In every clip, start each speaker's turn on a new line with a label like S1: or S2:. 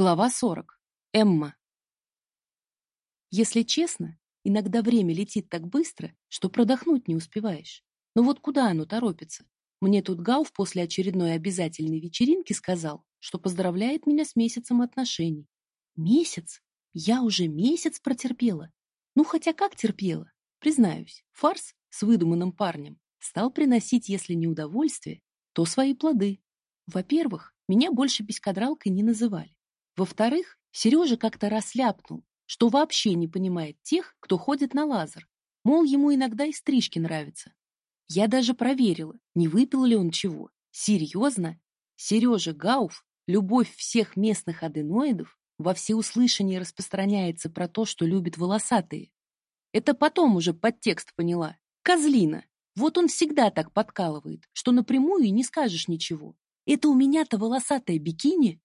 S1: Глава 40. Эмма. Если честно, иногда время летит так быстро, что продохнуть не успеваешь. Но вот куда оно торопится? Мне тут Гауф после очередной обязательной вечеринки сказал, что поздравляет меня с месяцем отношений. Месяц? Я уже месяц протерпела. Ну, хотя как терпела? Признаюсь, фарс с выдуманным парнем стал приносить, если не удовольствие, то свои плоды. Во-первых, меня больше бескадралкой не называли. Во-вторых, Сережа как-то расляпнул, что вообще не понимает тех, кто ходит на лазер. Мол, ему иногда и стрижки нравятся. Я даже проверила, не выпил ли он чего. Серьезно? Сережа Гауф, любовь всех местных аденоидов, во всеуслышание распространяется про то, что любит волосатые. Это потом уже подтекст поняла. Козлина. Вот он всегда так подкалывает, что напрямую и не скажешь ничего. Это у меня-то волосатое бикини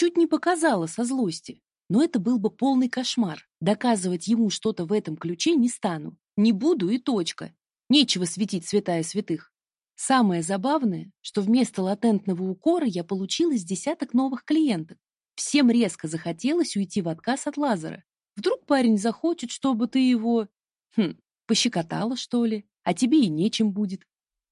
S1: Чуть не показала со злости. Но это был бы полный кошмар. Доказывать ему что-то в этом ключе не стану. Не буду и точка. Нечего светить святая святых. Самое забавное, что вместо латентного укора я получила с десяток новых клиенток. Всем резко захотелось уйти в отказ от лазера. Вдруг парень захочет, чтобы ты его... Хм, пощекотала, что ли? А тебе и нечем будет.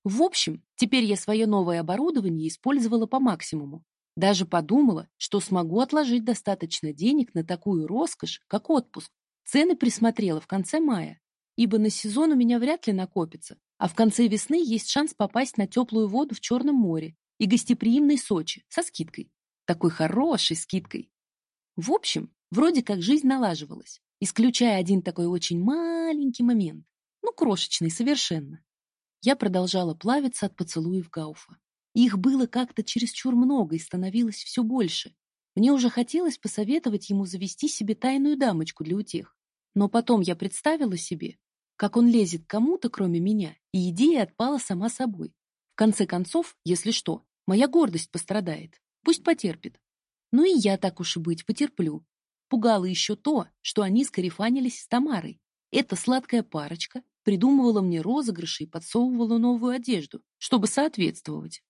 S1: В общем, теперь я свое новое оборудование использовала по максимуму. Даже подумала, что смогу отложить достаточно денег на такую роскошь, как отпуск. Цены присмотрела в конце мая, ибо на сезон у меня вряд ли накопится, а в конце весны есть шанс попасть на теплую воду в Черном море и гостеприимной Сочи со скидкой. Такой хорошей скидкой. В общем, вроде как жизнь налаживалась, исключая один такой очень маленький момент. Ну, крошечный совершенно. Я продолжала плавиться от поцелуев Гауфа. Их было как-то чересчур много и становилось все больше. Мне уже хотелось посоветовать ему завести себе тайную дамочку для утех. Но потом я представила себе, как он лезет кому-то, кроме меня, и идея отпала сама собой. В конце концов, если что, моя гордость пострадает. Пусть потерпит. Ну и я, так уж и быть, потерплю. Пугало еще то, что они скарифанились с Тамарой. Эта сладкая парочка придумывала мне розыгрыши и подсовывала новую одежду, чтобы соответствовать.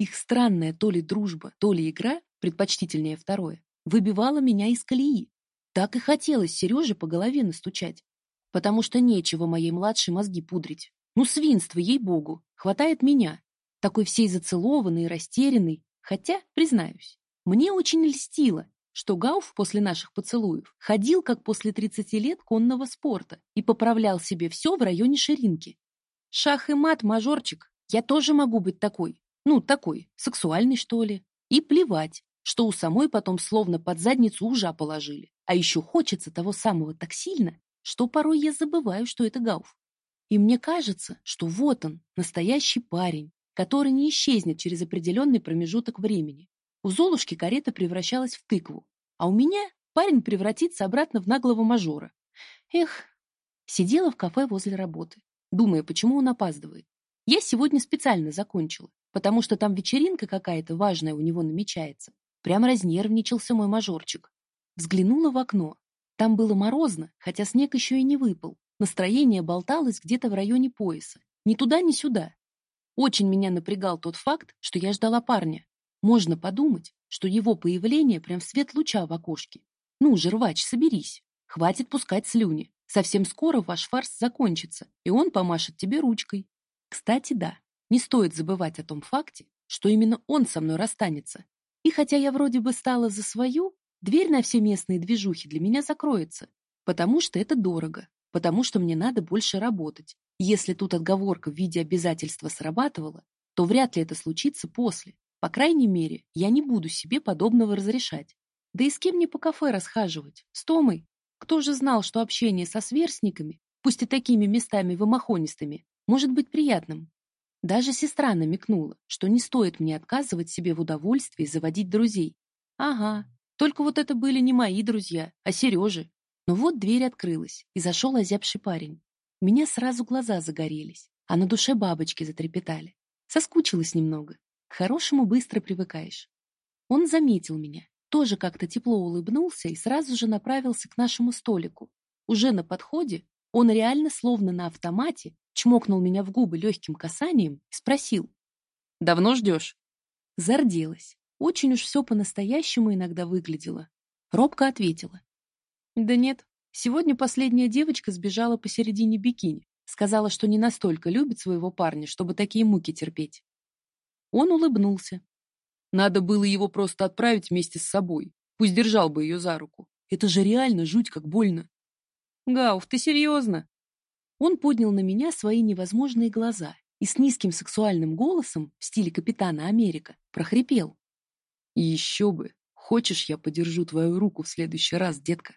S1: Их странная то ли дружба, то ли игра, предпочтительнее второе, выбивала меня из колеи. Так и хотелось Сереже по голове настучать. Потому что нечего моей младшей мозги пудрить. Ну, свинство, ей-богу, хватает меня. Такой всей зацелованный растерянный. Хотя, признаюсь, мне очень льстило, что Гауф после наших поцелуев ходил, как после 30 лет конного спорта, и поправлял себе все в районе ширинки. Шах и мат, мажорчик, я тоже могу быть такой, ну, такой, сексуальный, что ли. И плевать, что у самой потом словно под задницу ужа положили. А еще хочется того самого так сильно, что порой я забываю, что это Гауф. И мне кажется, что вот он, настоящий парень, который не исчезнет через определенный промежуток времени. У Золушки карета превращалась в тыкву, а у меня парень превратится обратно в наглого мажора. Эх, сидела в кафе возле работы, думая, почему он опаздывает. Я сегодня специально закончила, потому что там вечеринка какая-то важная у него намечается. Прям разнервничался мой мажорчик. Взглянула в окно. Там было морозно, хотя снег еще и не выпал. Настроение болталось где-то в районе пояса. Ни туда, ни сюда. Очень меня напрягал тот факт, что я ждала парня. Можно подумать, что его появление прям в свет луча в окошке. Ну же, рвач, соберись. Хватит пускать слюни. Совсем скоро ваш фарс закончится, и он помашет тебе ручкой. Кстати, да, не стоит забывать о том факте, что именно он со мной расстанется. И хотя я вроде бы стала за свою, дверь на все местные движухи для меня закроется, потому что это дорого, потому что мне надо больше работать. Если тут отговорка в виде обязательства срабатывала, то вряд ли это случится после. По крайней мере, я не буду себе подобного разрешать. Да и с кем мне по кафе расхаживать? С Томой? Кто же знал, что общение со сверстниками, пусть и такими местами вымахонистыми, может быть приятным? Даже сестра намекнула, что не стоит мне отказывать себе в удовольствии заводить друзей. Ага, только вот это были не мои друзья, а Сережи. Но вот дверь открылась, и зашел озябший парень. У меня сразу глаза загорелись, а на душе бабочки затрепетали. Соскучилась немного. К хорошему быстро привыкаешь. Он заметил меня, тоже как-то тепло улыбнулся и сразу же направился к нашему столику. Уже на подходе он реально словно на автомате чмокнул меня в губы легким касанием и спросил. «Давно ждешь?» Зарделась. Очень уж все по-настоящему иногда выглядело. Робко ответила. Да нет, сегодня последняя девочка сбежала посередине бикини. Сказала, что не настолько любит своего парня, чтобы такие муки терпеть. Он улыбнулся. Надо было его просто отправить вместе с собой. Пусть держал бы ее за руку. Это же реально жуть как больно. Гауф, ты серьезно? Он поднял на меня свои невозможные глаза и с низким сексуальным голосом в стиле капитана Америка прохрипел. Еще бы, хочешь, я подержу твою руку в следующий раз, детка?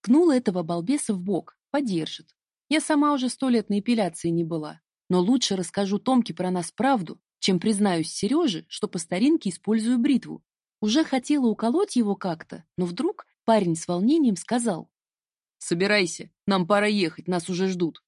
S1: Ткнула этого балбеса в бок, подержит. Я сама уже сто лет на эпиляции не была, но лучше расскажу Томке про нас правду, чем признаюсь Сереже, что по старинке использую бритву. Уже хотела уколоть его как-то, но вдруг парень с волнением сказал. «Собирайся, нам пора ехать, нас уже ждут».